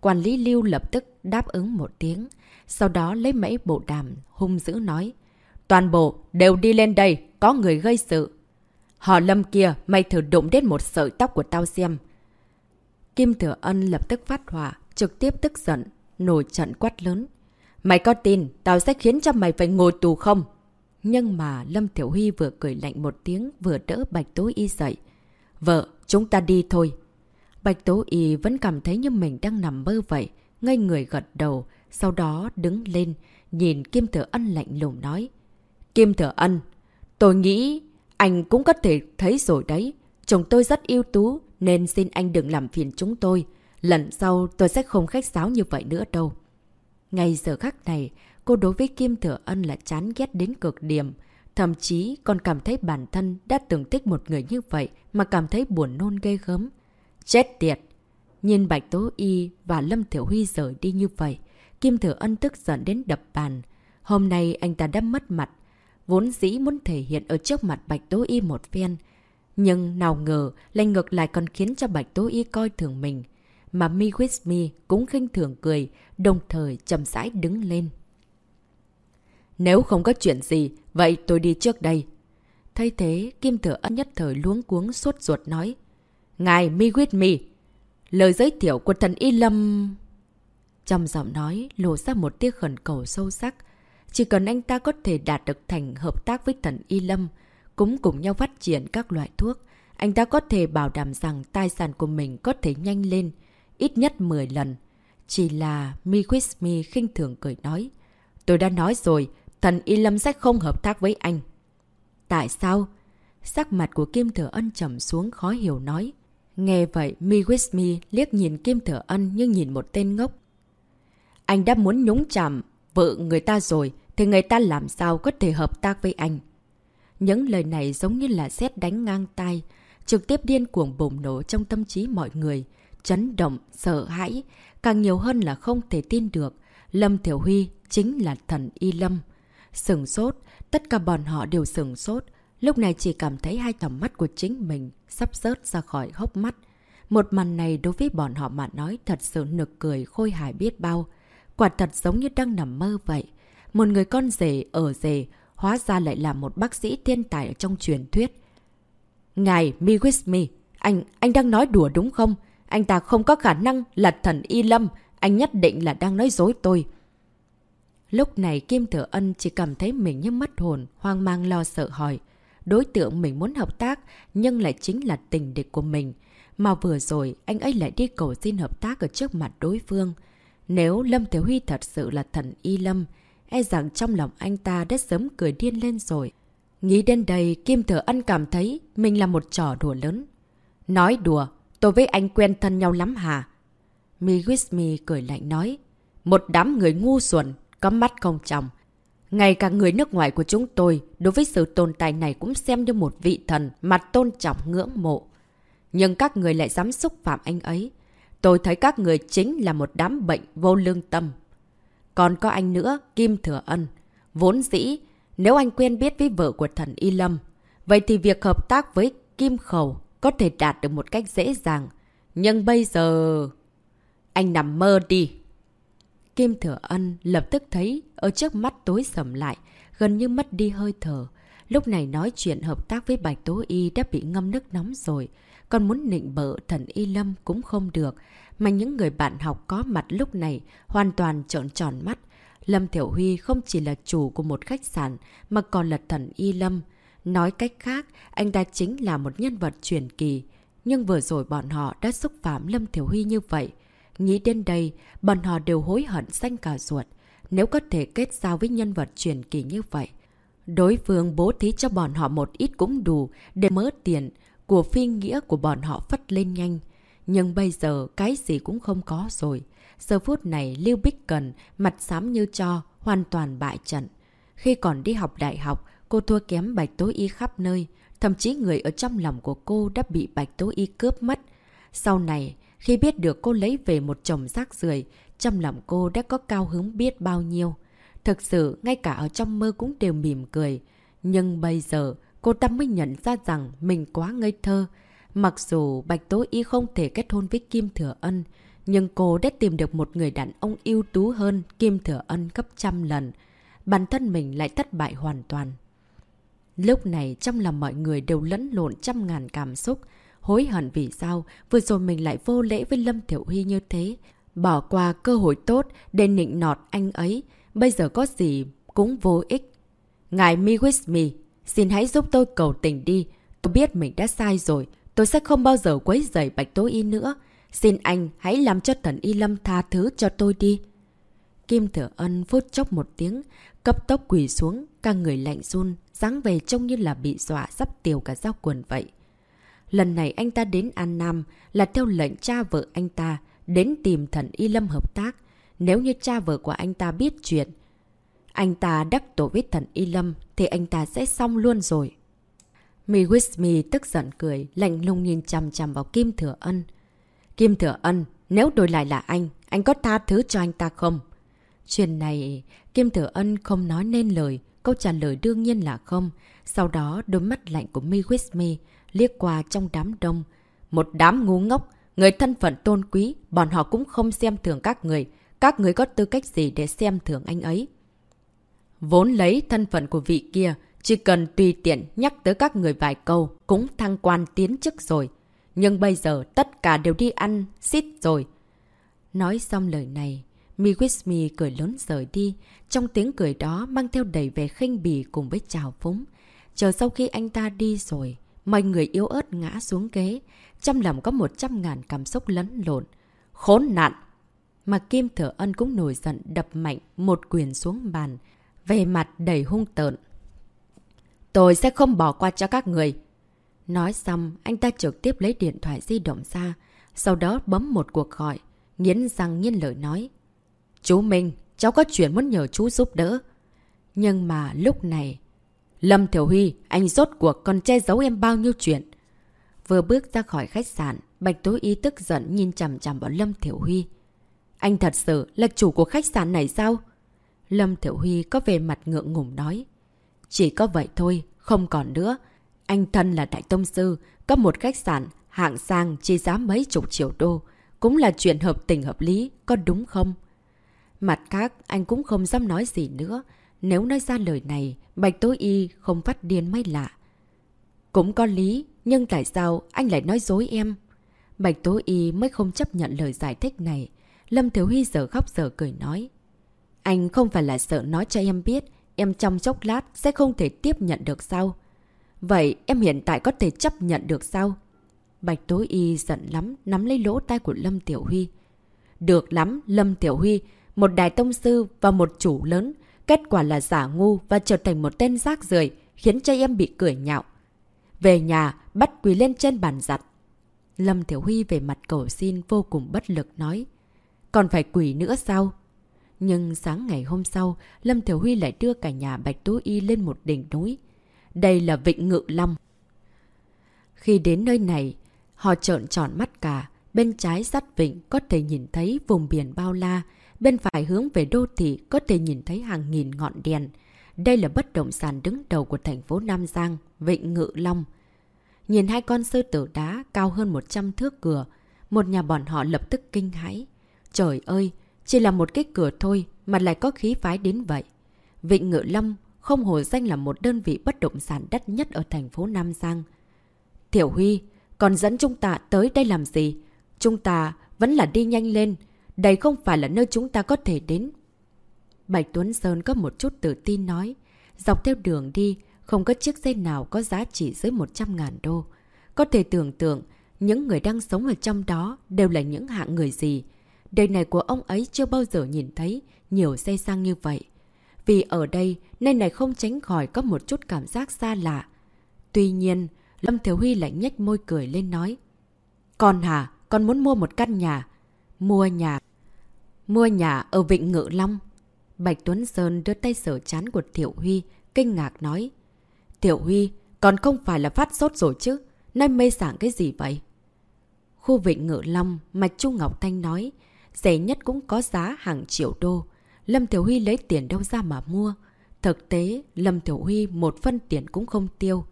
Quản lý Lưu lập tức đáp ứng một tiếng, sau đó lấy mẫy bộ đàm, hung dữ nói. Toàn bộ đều đi lên đây, có người gây sự. Họ lâm kia, mày thử đụng đến một sợi tóc của tao xem. Kim Thừa Ân lập tức phát hỏa, trực tiếp tức giận, nổi trận quát lớn. Mày có tin tao sẽ khiến cho mày phải ngồi tù không? Nhưng mà Lâm Thiểu Huy vừa cười lạnh một tiếng vừa đỡ Bạch Tố Y dậy. Vợ, chúng ta đi thôi. Bạch Tố Y vẫn cảm thấy như mình đang nằm mơ vậy, ngây người gật đầu, sau đó đứng lên, nhìn Kim Thừa Ân lạnh lùng nói. Kim Thừa Ân, tôi nghĩ anh cũng có thể thấy rồi đấy. Chồng tôi rất yêu tú nên xin anh đừng làm phiền chúng tôi. Lần sau tôi sẽ không khách sáo như vậy nữa đâu. Ngay giờ khắc này, cô đối với Kim Thừa Ân là chán ghét đến cực điểm. Thậm chí còn cảm thấy bản thân đã từng thích một người như vậy mà cảm thấy buồn nôn ghê gớm. Chết tiệt! Nhìn Bạch Tố Y và Lâm Thiểu Huy rời đi như vậy, Kim Thừa Ân tức giận đến đập bàn. Hôm nay anh ta đã mất mặt, vốn dĩ muốn thể hiện ở trước mặt Bạch Tố Y một phen. Nhưng nào ngờ lại ngược lại còn khiến cho Bạch Tố Y coi thường mình. Mà Mi With Me cũng khinh thường cười, đồng thời chậm rãi đứng lên. Nếu không có chuyện gì, vậy tôi đi trước đây. Thay thế, Kim Thừa Ân nhất thời luống cuống suốt ruột nói. Ngài Mi With Me! Lời giới thiệu của thần Y Lâm... Trong giọng nói lộ ra một tiếc khẩn cầu sâu sắc, chỉ cần anh ta có thể đạt được thành hợp tác với thần Y Lâm, cũng cùng nhau phát triển các loại thuốc, anh ta có thể bảo đảm rằng tài sản của mình có thể nhanh lên, ít nhất 10 lần. Chỉ là Mi Quismi khinh thường cười nói. Tôi đã nói rồi, thần Y Lâm sẽ không hợp tác với anh. Tại sao? Sắc mặt của Kim Thừa Ân trầm xuống khó hiểu nói. Nghe vậy, Mi Quismi liếc nhìn Kim Thừa Ân như nhìn một tên ngốc. Anh đã muốn nhúng chạm vợ người ta rồi, thì người ta làm sao có thể hợp tác với anh. Những lời này giống như là xét đánh ngang tai, trực tiếp điên cuồng bùng nổ trong tâm trí mọi người. Chấn động, sợ hãi, càng nhiều hơn là không thể tin được. Lâm Thiểu Huy chính là thần Y Lâm. Sừng sốt, tất cả bọn họ đều sừng sốt. Lúc này chỉ cảm thấy hai tầm mắt của chính mình sắp rớt ra khỏi hốc mắt. Một màn này đối với bọn họ mà nói thật sự nực cười khôi hài biết bao. Quả thật giống như đang nằm mơ vậy. Một người con rể ở rể, hóa ra lại là một bác sĩ thiên tài ở trong truyền thuyết. Ngài Mi With Me, anh, anh đang nói đùa đúng không? Anh ta không có khả năng là thần Y Lâm, anh nhất định là đang nói dối tôi. Lúc này Kim Thừa Ân chỉ cảm thấy mình như mất hồn, hoang mang lo sợ hỏi. Đối tượng mình muốn hợp tác, nhưng lại chính là tình địch của mình. Mà vừa rồi, anh ấy lại đi cầu xin hợp tác ở trước mặt đối phương. Nếu Lâm Thiếu Huy thật sự là thần Y Lâm, e rằng trong lòng anh ta đã sớm cười điên lên rồi. Nghĩ đến đây, Kim Thừa Ân cảm thấy mình là một trò đùa lớn. Nói đùa, tôi với anh quen thân nhau lắm hả? Mi cười lạnh nói. Một đám người ngu xuẩn, có mắt không chồng. Ngay cả người nước ngoài của chúng tôi, đối với sự tồn tại này cũng xem như một vị thần mà tôn trọng ngưỡng mộ. Nhưng các người lại dám xúc phạm anh ấy. Tôi thấy các người chính là một đám bệnh vô lương tâm. Còn có anh nữa, Kim Thừa Ân. Vốn dĩ, nếu anh quen biết với vợ của thần Y Lâm, vậy thì việc hợp tác với Kim Khẩu có thể đạt được một cách dễ dàng. Nhưng bây giờ... Anh nằm mơ đi. Kim Thừa Ân lập tức thấy ở trước mắt tối sầm lại, gần như mất đi hơi thở. Lúc này nói chuyện hợp tác với Bạch Tố Y đã bị ngâm nước nóng rồi. Còn muốn nịnh bợ thần Y Lâm cũng không được. Mà những người bạn học có mặt lúc này hoàn toàn trợn tròn mắt. Lâm Thiểu Huy không chỉ là chủ của một khách sạn mà còn là thần Y Lâm. Nói cách khác, anh ta chính là một nhân vật truyền kỳ. Nhưng vừa rồi bọn họ đã xúc phạm Lâm Thiểu Huy như vậy. Nghĩ đến đây, bọn họ đều hối hận xanh cả ruột. Nếu có thể kết giao với nhân vật truyền kỳ như vậy. Đối phương bố thí cho bọn họ một ít cũng đủ để mớ tiền của phi nghĩa của bọn họ phất lên nhanh. Nhưng bây giờ cái gì cũng không có rồi. Giờ phút này Lưu Bích Cần mặt xám như cho, hoàn toàn bại trận. Khi còn đi học đại học, cô thua kém Bạch Tố Y khắp nơi. Thậm chí người ở trong lòng của cô đã bị Bạch Tố Y cướp mất. Sau này, khi biết được cô lấy về một chồng rác rưởi trong lòng cô đã có cao hứng biết bao nhiêu. Thực sự, ngay cả ở trong mơ cũng đều mỉm cười. Nhưng bây giờ, cô ta mới nhận ra rằng mình quá ngây thơ. Mặc dù Bạch Tố Y không thể kết hôn với Kim Thừa Ân, nhưng cô đã tìm được một người đàn ông ưu tú hơn Kim Thừa Ân gấp trăm lần. Bản thân mình lại thất bại hoàn toàn. Lúc này trong lòng mọi người đều lẫn lộn trăm ngàn cảm xúc. Hối hận vì sao vừa rồi mình lại vô lễ với Lâm Thiểu Huy như thế. Bỏ qua cơ hội tốt để nịnh nọt anh ấy. Bây giờ có gì cũng vô ích. Ngài Me With Me, xin hãy giúp tôi cầu tình đi. Tôi biết mình đã sai rồi. Tôi sẽ không bao giờ quấy rầy Bạch Tố Y nữa. Xin anh hãy làm cho thần Y Lâm tha thứ cho tôi đi. Kim Thừa Ân phút chốc một tiếng, cấp tốc quỳ xuống, cả người lạnh run, dáng về trông như là bị dọa sắp tiêu cả dao quần vậy. Lần này anh ta đến An Nam là theo lệnh cha vợ anh ta đến tìm thần Y Lâm hợp tác. Nếu như cha vợ của anh ta biết chuyện, anh ta đắc tổ với thần Y Lâm thì anh ta sẽ xong luôn rồi. Mi With Me tức giận cười, lạnh lùng nhìn chằm chằm vào Kim Thừa Ân. Kim Thừa Ân, nếu đổi lại là anh, anh có tha thứ cho anh ta không? Chuyện này, Kim Thừa Ân không nói nên lời, câu trả lời đương nhiên là không. Sau đó, đôi mắt lạnh của Mi With Me liếc qua trong đám đông. Một đám ngu ngốc, người thân phận tôn quý, bọn họ cũng không xem thường các người. Các người có tư cách gì để xem thường anh ấy? Vốn lấy thân phận của vị kia, chỉ cần tùy tiện nhắc tới các người vài câu cũng thăng quan tiến chức rồi. Nhưng bây giờ tất cả đều đi ăn, xít rồi. Nói xong lời này, Mi With Me cười lớn rời đi. Trong tiếng cười đó mang theo đầy vẻ khinh bỉ cùng với chào phúng. Chờ sau khi anh ta đi rồi, mọi người yếu ớt ngã xuống ghế. Trong lòng có một trăm ngàn cảm xúc lẫn lộn. Khốn nạn! Mà Kim Thở Ân cũng nổi giận đập mạnh một quyền xuống bàn. Về mặt đầy hung tợn. Tôi sẽ không bỏ qua cho các người. Nói xong, anh ta trực tiếp lấy điện thoại di động ra. Sau đó bấm một cuộc gọi. Nghiến răng nghiến lời nói. Chú Minh, cháu có chuyện muốn nhờ chú giúp đỡ. Nhưng mà lúc này... Lâm Thiểu Huy, anh rốt cuộc còn che giấu em bao nhiêu chuyện. Vừa bước ra khỏi khách sạn, Bạch Tố ý tức giận nhìn chằm chằm vào Lâm Thiểu Huy. Anh thật sự là chủ của khách sạn này sao? Lâm Thiểu Huy có về mặt ngượng ngùng nói. Chỉ có vậy thôi, không còn nữa. Anh thân là đại tông sư, có một khách sạn, hạng sang chi giá mấy chục triệu đô. Cũng là chuyện hợp tình hợp lý, có đúng không? Mặt khác, anh cũng không dám nói gì nữa. Nếu nói ra lời này, Bạch Tố Y không phát điên mới lạ. Cũng có lý, nhưng tại sao anh lại nói dối em? Bạch Tố Y mới không chấp nhận lời giải thích này. Lâm Thiếu Huy giờ khóc giờ cười nói. Anh không phải là sợ nói cho em biết, em trong chốc lát sẽ không thể tiếp nhận được sao? Vậy em hiện tại có thể chấp nhận được sao? Bạch Tố Y giận lắm, nắm lấy lỗ tai của Lâm Tiểu Huy. Được lắm, Lâm Tiểu Huy, một đài tông sư và một chủ lớn. Kết quả là giả ngu và trở thành một tên rác rưởi khiến cho em bị cười nhạo. Về nhà, bắt quỳ lên trên bàn giặt. Lâm Tiểu Huy về mặt cầu xin vô cùng bất lực nói. Còn phải quỷ nữa sao? Nhưng sáng ngày hôm sau, Lâm Thiểu Huy lại đưa cả nhà Bạch Tú Y lên một đỉnh núi. Đây là Vịnh Ngự Long. Khi đến nơi này, họ trợn tròn mắt cả. Bên trái sát vịnh có thể nhìn thấy vùng biển bao la. Bên phải hướng về đô thị có thể nhìn thấy hàng nghìn ngọn đèn. Đây là bất động sản đứng đầu của thành phố Nam Giang, Vịnh Ngự Long. Nhìn hai con sư tử đá cao hơn 100 thước cửa, một nhà bọn họ lập tức kinh hãi. Trời ơi, chỉ là một cái cửa thôi mà lại có khí phái đến vậy. Vịnh Ngự Lâm không hồ danh là một đơn vị bất động sản đắt nhất ở thành phố Nam Giang. Thiểu Huy, còn dẫn chúng ta tới đây làm gì? Chúng ta vẫn là đi nhanh lên. Đây không phải là nơi chúng ta có thể đến. Bạch Tuấn Sơn có một chút tự tin nói. Dọc theo đường đi, không có chiếc xe nào có giá trị dưới 100.000 đô. Có thể tưởng tượng, những người đang sống ở trong đó đều là những hạng người gì. Đời này của ông ấy chưa bao giờ nhìn thấy nhiều xe sang như vậy. Vì ở đây, nơi này không tránh khỏi có một chút cảm giác xa lạ. Tuy nhiên, Lâm Thiếu Huy lại nhếch môi cười lên nói. Con hả? Con muốn mua một căn nhà. Mua nhà. Mua nhà ở Vịnh Ngự Long. Bạch Tuấn Sơn đưa tay sở chán của Tiểu Huy, kinh ngạc nói. Tiểu Huy, còn không phải là phát sốt rồi chứ? Nay mê sảng cái gì vậy? Khu Vịnh Ngự Long, Mạch Trung Ngọc Thanh nói, rẻ nhất cũng có giá hàng triệu đô. Lâm Tiểu Huy lấy tiền đâu ra mà mua. Thực tế, Lâm Tiểu Huy một phân tiền cũng không tiêu.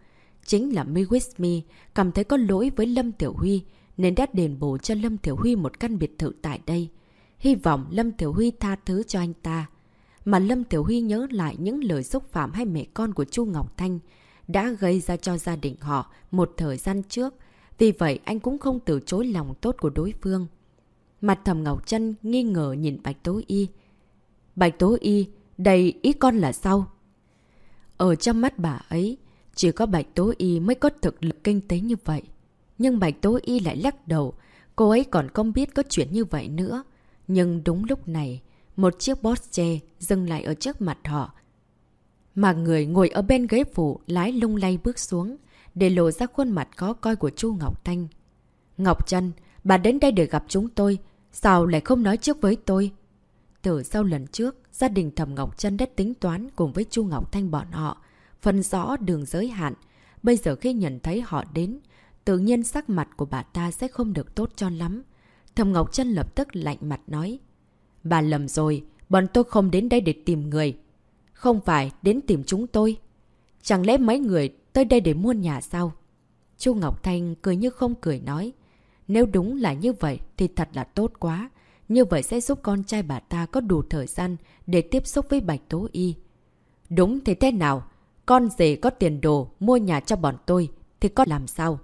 Chính là Mi With Me cảm thấy có lỗi với Lâm Tiểu Huy nên đã đền bù cho Lâm Tiểu Huy một căn biệt thự tại đây. Hy vọng Lâm Tiểu Huy tha thứ cho anh ta. Mà Lâm Tiểu Huy nhớ lại những lời xúc phạm hay mẹ con của Chu Ngọc Thanh đã gây ra cho gia đình họ một thời gian trước. Vì vậy anh cũng không từ chối lòng tốt của đối phương. Mặt thầm Ngọc Trân nghi ngờ nhìn Bạch Tố Y. Bạch Tố Y, đây ý con là sao? Ở trong mắt bà ấy, chỉ có Bạch Tố Y mới có thực lực kinh tế như vậy. Nhưng Bạch Tố Y lại lắc đầu, cô ấy còn không biết có chuyện như vậy nữa. Nhưng đúng lúc này, một chiếc Porsche dừng lại ở trước mặt họ. Mà người ngồi ở bên ghế phụ lái lung lay bước xuống, để lộ ra khuôn mặt khó coi của chu Ngọc Thanh. Ngọc Trân, bà đến đây để gặp chúng tôi, sao lại không nói trước với tôi? Từ sau lần trước, gia đình Thẩm Ngọc Trân đã tính toán cùng với chu Ngọc Thanh bọn họ, phân rõ đường giới hạn. Bây giờ khi nhận thấy họ đến, tự nhiên sắc mặt của bà ta sẽ không được tốt cho lắm. thầm Ngọc Trân lập tức lạnh mặt nói. Bà lầm rồi, bọn tôi không đến đây để tìm người. Không phải đến tìm chúng tôi. Chẳng lẽ mấy người tới đây để mua nhà sao? Chu Ngọc Thanh cười như không cười nói. Nếu đúng là như vậy thì thật là tốt quá. Như vậy sẽ giúp con trai bà ta có đủ thời gian để tiếp xúc với Bạch Tố Y. Đúng thì thế nào? Con rể có tiền đồ mua nhà cho bọn tôi thì có làm sao?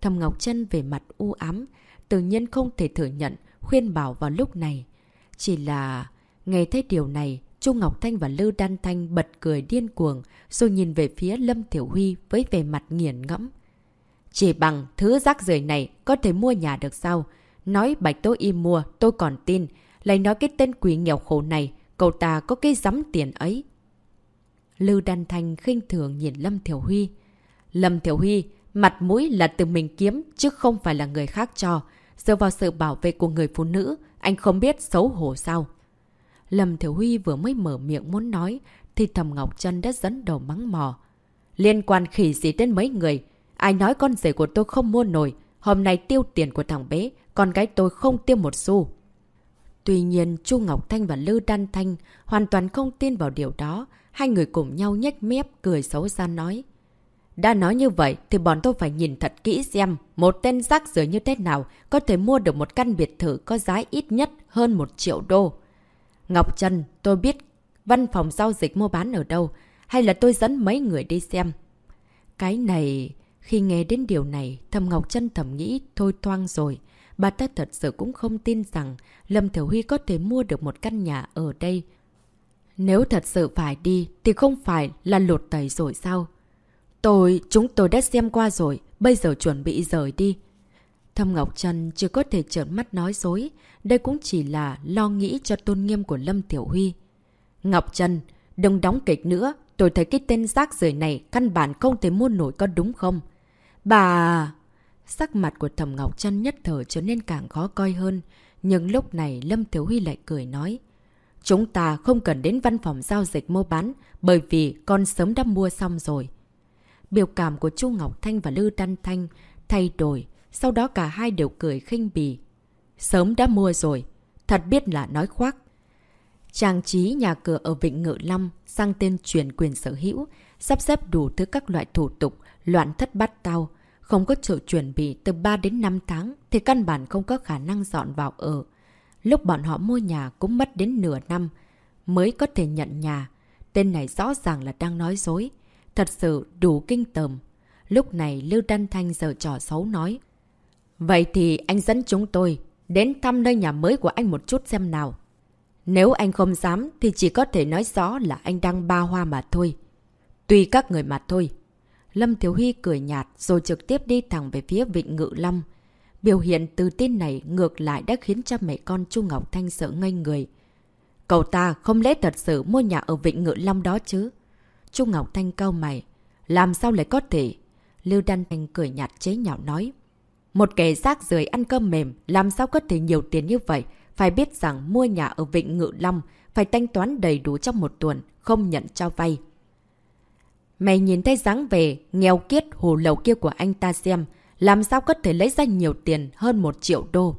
Thầm Ngọc Trân về mặt u ám, tự nhiên không thể thừa nhận, khuyên bảo vào lúc này. Chỉ là... Nghe thấy điều này, chu Ngọc Thanh và Lư Đan Thanh bật cười điên cuồng, rồi nhìn về phía Lâm Tiểu Huy với vẻ mặt nghiền ngẫm. Chỉ bằng thứ rác rưởi này có thể mua nhà được sao? Nói Bạch Tố Y mua, tôi còn tin. Lại nói cái tên quỷ nghèo khổ này, cậu ta có cái giấm tiền ấy. lưu Đan Thanh khinh thường nhìn Lâm Thiểu Huy. Lâm Thiểu Huy, mặt mũi là từ mình kiếm, chứ không phải là người khác cho. Dựa vào sự bảo vệ của người phụ nữ, anh không biết xấu hổ sao. Lâm Thiểu Huy vừa mới mở miệng muốn nói, thì Thầm Ngọc Trân đã dẫn đầu mắng mò. Liên quan khỉ gì đến mấy người? Ai nói con rể của tôi không mua nổi? Hôm nay tiêu tiền của thằng bé, con gái tôi không tiêu một xu. Tuy nhiên, Chu Ngọc Thanh và Lư Đan Thanh hoàn toàn không tin vào điều đó. Hai người cùng nhau nhếch mép, cười xấu xa nói. Đã nói như vậy thì bọn tôi phải nhìn thật kỹ xem một tên rác rưởi như thế nào có thể mua được một căn biệt thự có giá ít nhất hơn một triệu đô. Ngọc trần tôi biết văn phòng giao dịch mua bán ở đâu, hay là tôi dẫn mấy người đi xem. Cái này, khi nghe đến điều này, thầm Ngọc Trân thầm nghĩ thôi toang rồi. Bà ta thật sự cũng không tin rằng Lâm Thiểu Huy có thể mua được một căn nhà ở đây. Nếu thật sự phải đi thì không phải là lột tẩy rồi sao? Tôi, chúng tôi đã xem qua rồi, bây giờ chuẩn bị rời đi. Thâm Ngọc Trần chưa có thể trợn mắt nói dối, đây cũng chỉ là lo nghĩ cho tôn nghiêm của Lâm Tiểu Huy. Ngọc Trần, đừng đóng kịch nữa, tôi thấy cái tên rác rưởi này căn bản không thể mua nổi có đúng không? Bà... À, sắc mặt của Thầm Ngọc Trân nhất thở trở nên càng khó coi hơn, nhưng lúc này Lâm thiếu Huy lại cười nói. Chúng ta không cần đến văn phòng giao dịch mua bán, bởi vì con sớm đã mua xong rồi. Biểu cảm của Chu Ngọc Thanh và Lư Đan Thanh thay đổi, sau đó cả hai đều cười khinh bì. Sớm đã mua rồi, thật biết là nói khoác. Trang trí nhà cửa ở Vịnh Ngự Long sang tên chuyển quyền sở hữu, sắp xếp đủ thứ các loại thủ tục, loạn thất bát tao. Không có sự chuẩn bị từ 3 đến 5 tháng thì căn bản không có khả năng dọn vào ở. Lúc bọn họ mua nhà cũng mất đến nửa năm mới có thể nhận nhà. Tên này rõ ràng là đang nói dối. Thật sự đủ kinh tởm. Lúc này Lưu Đan Thanh giờ trò xấu nói. Vậy thì anh dẫn chúng tôi đến thăm nơi nhà mới của anh một chút xem nào. Nếu anh không dám thì chỉ có thể nói rõ là anh đang ba hoa mà thôi. Tùy các người mà thôi. Lâm Thiếu Huy cười nhạt rồi trực tiếp đi thẳng về phía Vịnh Ngự Lâm. Biểu hiện từ tin này ngược lại đã khiến cha mẹ con Chu Ngọc Thanh sợ ngây người. Cậu ta không lẽ thật sự mua nhà ở Vịnh Ngự Lâm đó chứ? Chu Ngọc Thanh cau mày. Làm sao lại có thể? Lưu Đan Thanh cười nhạt chế nhạo nói. Một kẻ rác rưởi ăn cơm mềm, làm sao có thể nhiều tiền như vậy? Phải biết rằng mua nhà ở Vịnh Ngự Long phải thanh toán đầy đủ trong một tuần, không nhận cho vay. Mày nhìn thấy dáng về, nghèo kiết hồ lầu kia của anh ta xem, làm sao có thể lấy ra nhiều tiền hơn một triệu đô.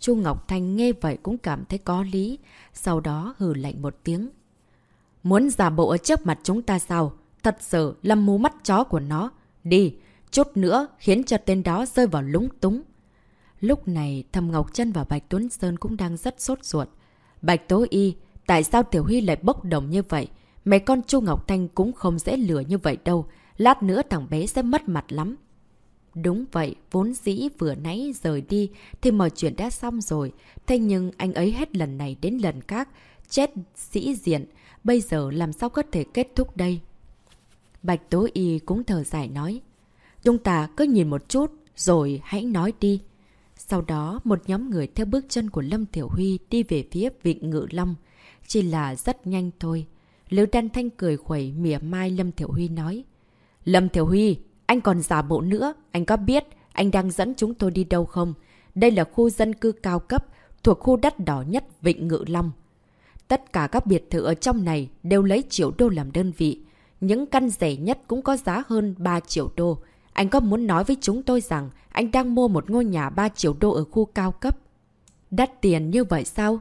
Chu Ngọc Thanh nghe vậy cũng cảm thấy có lý, sau đó hừ lạnh một tiếng. Muốn giả bộ ở trước mặt chúng ta sao? Thật sự là mù mắt chó của nó. Đi, chút nữa khiến cho tên đó rơi vào lúng túng. Lúc này Thầm Ngọc Trân và Bạch Tuấn Sơn cũng đang rất sốt ruột. Bạch Tố Y, tại sao Tiểu Huy lại bốc đồng như vậy? Mấy con Chu Ngọc Thanh cũng không dễ lừa như vậy đâu. Lát nữa thằng bé sẽ mất mặt lắm. Đúng vậy, vốn dĩ vừa nãy rời đi thì mọi chuyện đã xong rồi. Thế nhưng anh ấy hết lần này đến lần khác, chết sĩ diện, bây giờ làm sao có thể kết thúc đây? Bạch Tố Y cũng thở dài nói. Chúng ta cứ nhìn một chút, rồi hãy nói đi. Sau đó, một nhóm người theo bước chân của Lâm Thiểu Huy đi về phía Vịnh Ngự Long. Chỉ là rất nhanh thôi. Lưu Đan Thanh cười khuẩy mỉa mai Lâm Thiểu Huy nói. Lâm Thiểu Huy, anh còn giả bộ nữa, anh có biết anh đang dẫn chúng tôi đi đâu không? Đây là khu dân cư cao cấp, thuộc khu đất đỏ nhất Vịnh Ngự Long. Tất cả các biệt thự ở trong này đều lấy triệu đô làm đơn vị. Những căn rẻ nhất cũng có giá hơn 3 triệu đô. Anh có muốn nói với chúng tôi rằng anh đang mua một ngôi nhà 3 triệu đô ở khu cao cấp? Đắt tiền như vậy sao?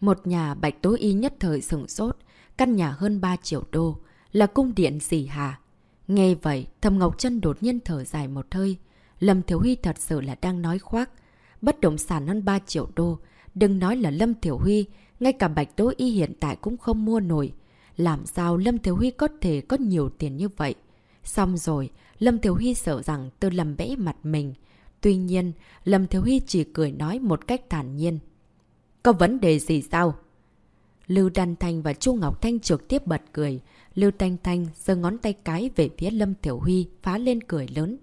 Một nhà bạch tối y nhất thời sừng sốt. Căn nhà hơn 3 triệu đô. Là cung điện gì hả? Nghe vậy, Thầm Ngọc Trân đột nhiên thở dài một hơi. Lâm Thiểu Huy thật sự là đang nói khoác. Bất động sản hơn 3 triệu đô. Đừng nói là Lâm Thiểu Huy, ngay cả Bạch Tố Y hiện tại cũng không mua nổi. Làm sao Lâm Thiểu Huy có thể có nhiều tiền như vậy? Xong rồi, Lâm Thiểu Huy sợ rằng tôi làm bẽ mặt mình. Tuy nhiên, Lâm thiếu Huy chỉ cười nói một cách thản nhiên. Có vấn đề gì sao? Lưu Đan Thanh và Chu Ngọc Thanh trực tiếp bật cười. Lưu Thanh Thanh giơ ngón tay cái về phía Lâm Thiểu Huy, phá lên cười lớn.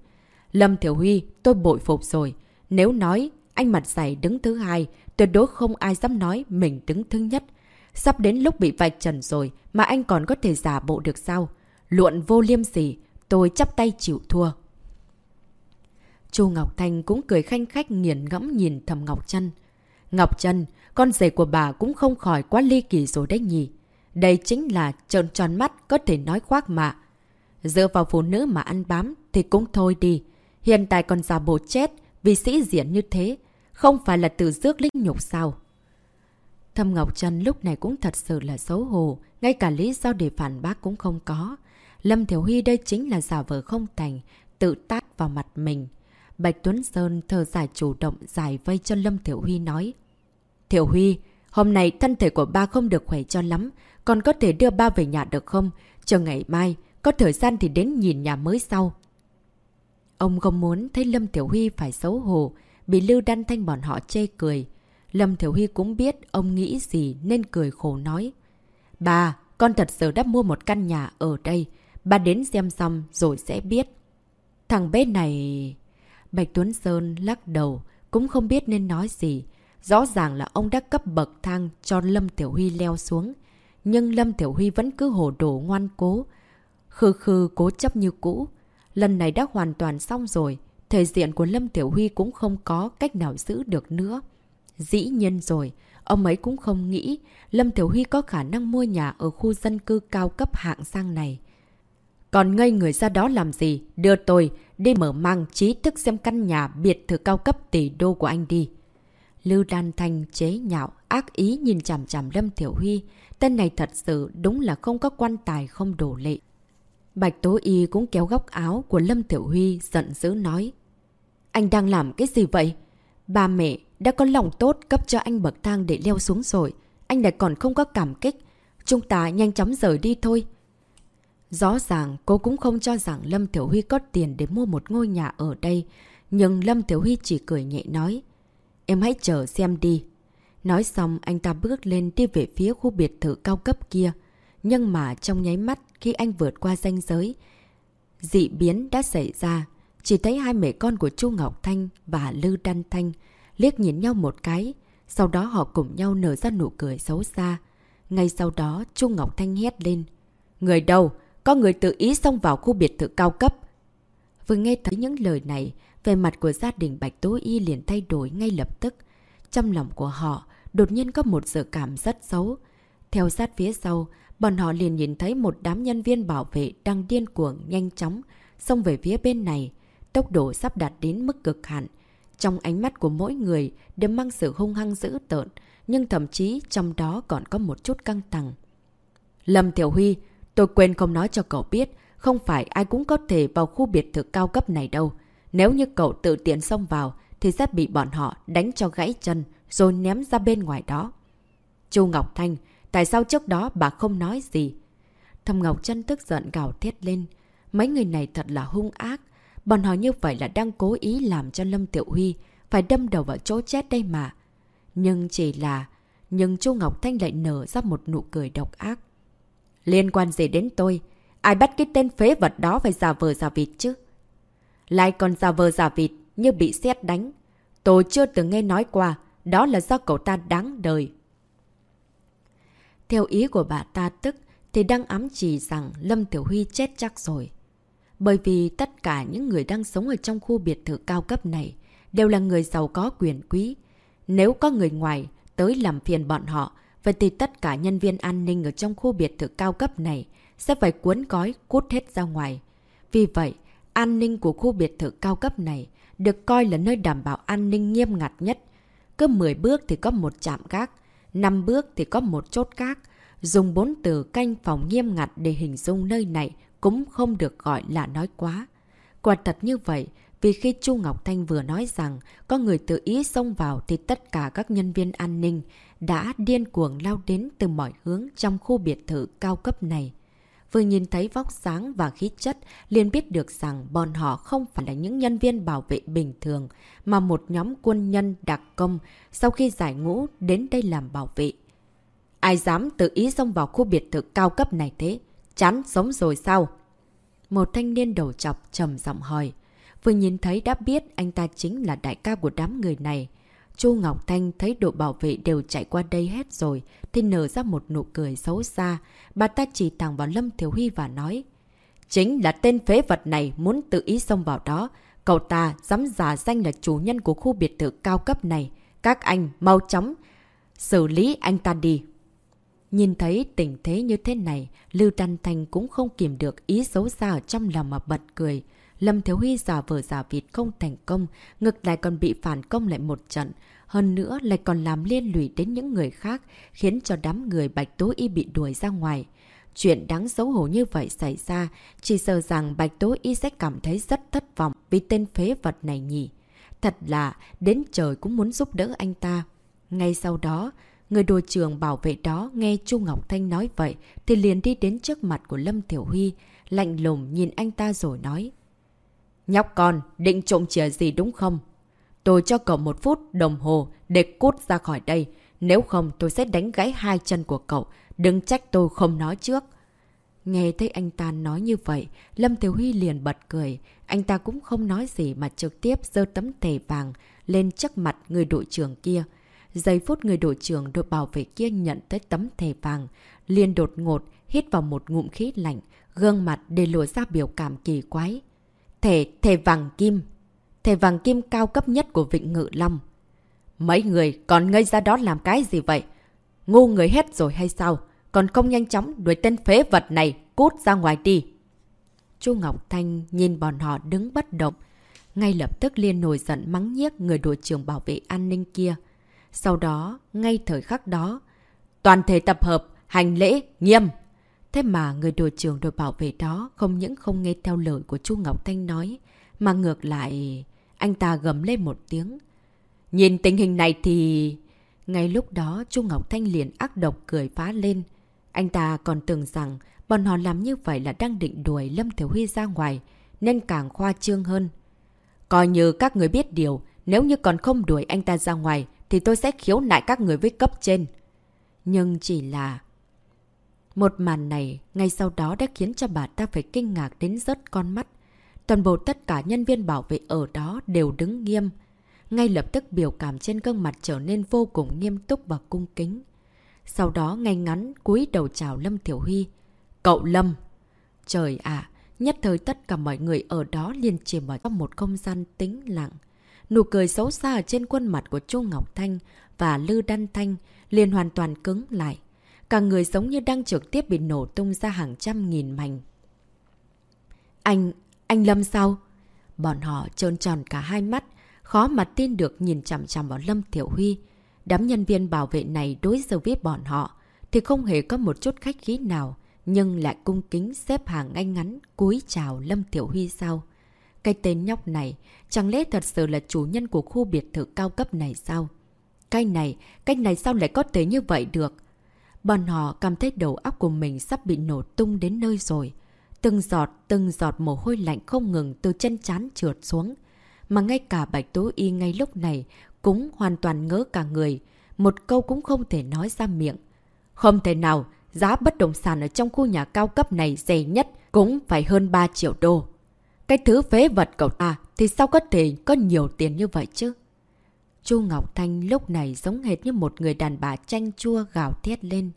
Lâm Thiểu Huy, tôi bội phục rồi. Nếu nói anh mặt dày đứng thứ hai, tuyệt đối không ai dám nói mình đứng thứ nhất. Sắp đến lúc bị vạch trần rồi mà anh còn có thể giả bộ được sao? Luận vô liêm gì, tôi chắp tay chịu thua. Chu Ngọc Thanh cũng cười khanh khách nghiền ngẫm nhìn thầm Ngọc Trân. Ngọc Trân, con rể của bà cũng không khỏi quá ly kỳ rồi đấy nhỉ. Đây chính là trợn tròn mắt có thể nói khoác mà. Dựa vào phụ nữ mà ăn bám thì cũng thôi đi. Hiện tại còn giả bộ chết vì sĩ diện như thế. Không phải là từ rước lĩnh nhục sao? Thâm Ngọc Trân lúc này cũng thật sự là xấu hổ, ngay cả lý do để phản bác cũng không có. Lâm Thiểu Huy đây chính là giả vờ không thành, tự tát vào mặt mình. Bạch Tuấn Sơn thờ giải chủ động giải vây cho Lâm Thiểu Huy nói. Thiểu Huy, hôm nay thân thể của ba không được khỏe cho lắm, còn có thể đưa ba về nhà được không? Chờ ngày mai, có thời gian thì đến nhìn nhà mới sau. Ông không muốn thấy Lâm Tiểu Huy phải xấu hổ, bị Lưu Đan Thanh bọn họ chê cười. Lâm Thiểu Huy cũng biết ông nghĩ gì nên cười khổ nói. Bà, con thật sự đã mua một căn nhà ở đây. Bà đến xem xong rồi sẽ biết. Thằng bé này... Bạch Tuấn Sơn lắc đầu, cũng không biết nên nói gì. Rõ ràng là ông đã cấp bậc thang cho Lâm Tiểu Huy leo xuống. Nhưng Lâm Tiểu Huy vẫn cứ hồ đồ ngoan cố. Khư khư cố chấp như cũ. Lần này đã hoàn toàn xong rồi. Thể diện của Lâm Tiểu Huy cũng không có cách nào giữ được nữa. Dĩ nhiên rồi, ông ấy cũng không nghĩ Lâm Tiểu Huy có khả năng mua nhà ở khu dân cư cao cấp hạng sang này. Còn ngây người ra đó làm gì? Đưa tôi đi mở mang trí thức xem căn nhà biệt thự cao cấp tỷ đô của anh đi. Lưu Đan Thanh chế nhạo, ác ý nhìn chằm chằm Lâm Tiểu Huy. Tên này thật sự đúng là không có quan tài không đổ lệ. Bạch Tố Y cũng kéo góc áo của Lâm Tiểu Huy giận dữ nói. Anh đang làm cái gì vậy? Ba mẹ đã có lòng tốt cấp cho anh bậc thang để leo xuống rồi. Anh lại còn không có cảm kích. Chúng ta nhanh chóng rời đi thôi. Rõ ràng cô cũng không cho rằng Lâm Tiểu Huy có tiền để mua một ngôi nhà ở đây. Nhưng Lâm Tiểu Huy chỉ cười nhẹ nói. Em hãy chờ xem đi. Nói xong anh ta bước lên đi về phía khu biệt thự cao cấp kia. Nhưng mà trong nháy mắt khi anh vượt qua ranh giới, dị biến đã xảy ra. Chỉ thấy hai mẹ con của Chu Ngọc Thanh và Lư Đan Thanh liếc nhìn nhau một cái. Sau đó họ cùng nhau nở ra nụ cười xấu xa. Ngay sau đó Chu Ngọc Thanh hét lên. Người đâu? Có người tự ý xông vào khu biệt thự cao cấp. Vừa nghe thấy những lời này, về mặt của gia đình Bạch Tố Y liền thay đổi ngay lập tức. Trong lòng của họ, đột nhiên có một sự cảm rất xấu. Theo sát phía sau, bọn họ liền nhìn thấy một đám nhân viên bảo vệ đang điên cuồng nhanh chóng, xông về phía bên này. Tốc độ sắp đạt đến mức cực hạn. Trong ánh mắt của mỗi người đều mang sự hung hăng dữ tợn, nhưng thậm chí trong đó còn có một chút căng thẳng. Lâm Tiểu Huy, tôi quên không nói cho cậu biết, không phải ai cũng có thể vào khu biệt thự cao cấp này đâu. Nếu như cậu tự tiện xông vào, thì sẽ bị bọn họ đánh cho gãy chân, rồi ném ra bên ngoài đó. Chu Ngọc Thanh, tại sao trước đó bà không nói gì? Thầm Ngọc chân tức giận gào thét lên. Mấy người này thật là hung ác. Bọn họ như vậy là đang cố ý làm cho Lâm Tiểu Huy phải đâm đầu vào chỗ chết đây mà. Nhưng chỉ là... Nhưng Chu Ngọc Thanh lại nở ra một nụ cười độc ác. Liên quan gì đến tôi? Ai bắt cái tên phế vật đó phải giả vờ giả vịt chứ? Lại còn giả vờ giả vịt như bị xét đánh. Tôi chưa từng nghe nói qua, đó là do cậu ta đáng đời. Theo ý của bà ta tức, thì đang ám chỉ rằng Lâm Tiểu Huy chết chắc rồi. Bởi vì tất cả những người đang sống ở trong khu biệt thự cao cấp này đều là người giàu có quyền quý. Nếu có người ngoài tới làm phiền bọn họ, vậy thì tất cả nhân viên an ninh ở trong khu biệt thự cao cấp này sẽ phải cuốn cói cút hết ra ngoài. Vì vậy, an ninh của khu biệt thự cao cấp này được coi là nơi đảm bảo an ninh nghiêm ngặt nhất. Cứ 10 bước thì có một chạm gác, 5 bước thì có một chốt gác. Dùng bốn từ canh phòng nghiêm ngặt để hình dung nơi này cũng không được gọi là nói quá. Quả thật như vậy, vì khi Chu Ngọc Thanh vừa nói rằng có người tự ý xông vào thì tất cả các nhân viên an ninh đã điên cuồng lao đến từ mọi hướng trong khu biệt thự cao cấp này. Vừa nhìn thấy vóc sáng và khí chất, liền biết được rằng bọn họ không phải là những nhân viên bảo vệ bình thường, mà một nhóm quân nhân đặc công sau khi giải ngũ đến đây làm bảo vệ. Ai dám tự ý xông vào khu biệt thự cao cấp này thế? Chán sống rồi sao? Một thanh niên đầu chọc trầm giọng hỏi. Vừa nhìn thấy đã biết anh ta chính là đại ca của đám người này. Chu Ngọc Thanh thấy đội bảo vệ đều chạy qua đây hết rồi, thì nở ra một nụ cười xấu xa. Bà ta chỉ thẳng vào Lâm Thiếu Huy và nói. Chính là tên phế vật này muốn tự ý xông vào đó. Cậu ta dám giả danh là chủ nhân của khu biệt thự cao cấp này. Các anh mau chóng xử lý anh ta đi. Nhìn thấy tình thế như thế này, Lưu Trăn Thanh cũng không kìm được ý xấu xa ở trong lòng mà bật cười. Lâm Thiếu Huy giả vờ giả vịt không thành công, ngược lại còn bị phản công lại một trận. Hơn nữa lại còn làm liên lụy đến những người khác, khiến cho đám người Bạch Tố Y bị đuổi ra ngoài. Chuyện đáng xấu hổ như vậy xảy ra, chỉ sợ rằng Bạch Tố Y sẽ cảm thấy rất thất vọng vì tên phế vật này nhỉ. Thật là, đến trời cũng muốn giúp đỡ anh ta. Ngay sau đó, người đội trưởng bảo vệ đó nghe Chu Ngọc Thanh nói vậy thì liền đi đến trước mặt của Lâm Thiểu Huy, lạnh lùng nhìn anh ta rồi nói. Nhóc con, định trộm chìa gì đúng không? Tôi cho cậu một phút đồng hồ để cút ra khỏi đây. Nếu không tôi sẽ đánh gãy hai chân của cậu. Đừng trách tôi không nói trước. Nghe thấy anh ta nói như vậy, Lâm Thiếu Huy liền bật cười. Anh ta cũng không nói gì mà trực tiếp dơ tấm thẻ vàng lên trước mặt người đội trưởng kia. Giây phút người đội trưởng đội bảo vệ kia nhận tới tấm thẻ vàng, liền đột ngột hít vào một ngụm khí lạnh, gương mặt để lộ ra biểu cảm kỳ quái thể thề vàng kim. thề vàng kim cao cấp nhất của Vịnh Ngự Long. Mấy người còn ngây ra đó làm cái gì vậy? Ngu người hết rồi hay sao? Còn không nhanh chóng đuổi tên phế vật này cút ra ngoài đi. Chu Ngọc Thanh nhìn bọn họ đứng bất động. Ngay lập tức liên nổi giận mắng nhiếc người đội trưởng bảo vệ an ninh kia. Sau đó, ngay thời khắc đó, toàn thể tập hợp, hành lễ, nghiêm. Thế mà người đội trưởng đội bảo vệ đó không những không nghe theo lời của Chu Ngọc Thanh nói, mà ngược lại, anh ta gầm lên một tiếng. Nhìn tình hình này thì... Ngay lúc đó, Chu Ngọc Thanh liền ác độc cười phá lên. Anh ta còn tưởng rằng bọn họ làm như vậy là đang định đuổi Lâm Thiểu Huy ra ngoài, nên càng khoa trương hơn. Coi như các người biết điều, nếu như còn không đuổi anh ta ra ngoài, thì tôi sẽ khiếu nại các người với cấp trên. Nhưng chỉ là... Một màn này, ngay sau đó đã khiến cho bà ta phải kinh ngạc đến rớt con mắt. Toàn bộ tất cả nhân viên bảo vệ ở đó đều đứng nghiêm. Ngay lập tức biểu cảm trên gương mặt trở nên vô cùng nghiêm túc và cung kính. Sau đó ngay ngắn cúi đầu chào Lâm Thiểu Huy. Cậu Lâm! Trời ạ! nhất thời tất cả mọi người ở đó liền chìm vào trong một không gian tĩnh lặng. Nụ cười xấu xa ở trên khuôn mặt của Chu Ngọc Thanh và Lư Đan Thanh liền hoàn toàn cứng lại. Cả người giống như đang trực tiếp bị nổ tung ra hàng trăm nghìn mảnh. Anh, anh Lâm sao? Bọn họ trơn tròn cả hai mắt, khó mà tin được nhìn chằm chằm vào Lâm Tiểu Huy. Đám nhân viên bảo vệ này đối xử với bọn họ thì không hề có một chút khách khí nào, nhưng lại cung kính xếp hàng ngay ngắn cúi chào Lâm Tiểu Huy sao? Cái tên nhóc này, chẳng lẽ thật sự là chủ nhân của khu biệt thự cao cấp này sao? Cái này, cái này sao lại có thể như vậy được? Bọn họ cảm thấy đầu óc của mình sắp bị nổ tung đến nơi rồi. Từng giọt, từng giọt mồ hôi lạnh không ngừng từ chân chán trượt xuống. Mà ngay cả Bạch Tố Y ngay lúc này cũng hoàn toàn ngỡ cả người. Một câu cũng không thể nói ra miệng. Không thể nào, giá bất động sản ở trong khu nhà cao cấp này rẻ nhất cũng phải hơn 3 triệu đô. Cái thứ phế vật cậu ta thì sao có thể có nhiều tiền như vậy chứ? Chu Ngọc Thanh lúc này giống hệt như một người đàn bà chanh chua gào thét lên.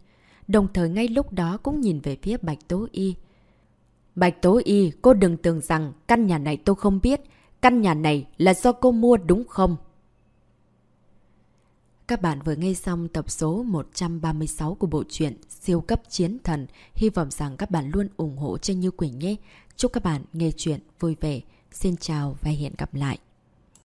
Đồng thời ngay lúc đó cũng nhìn về phía Bạch Tố Y. Bạch Tố Y, cô đừng tưởng rằng căn nhà này tôi không biết. Căn nhà này là do cô mua đúng không? Các bạn vừa nghe xong tập số 136 của bộ truyện Siêu cấp chiến thần. Hy vọng rằng các bạn luôn ủng hộ cho Như Quỳnh nhé. Chúc các bạn nghe chuyện vui vẻ. Xin chào và hẹn gặp lại.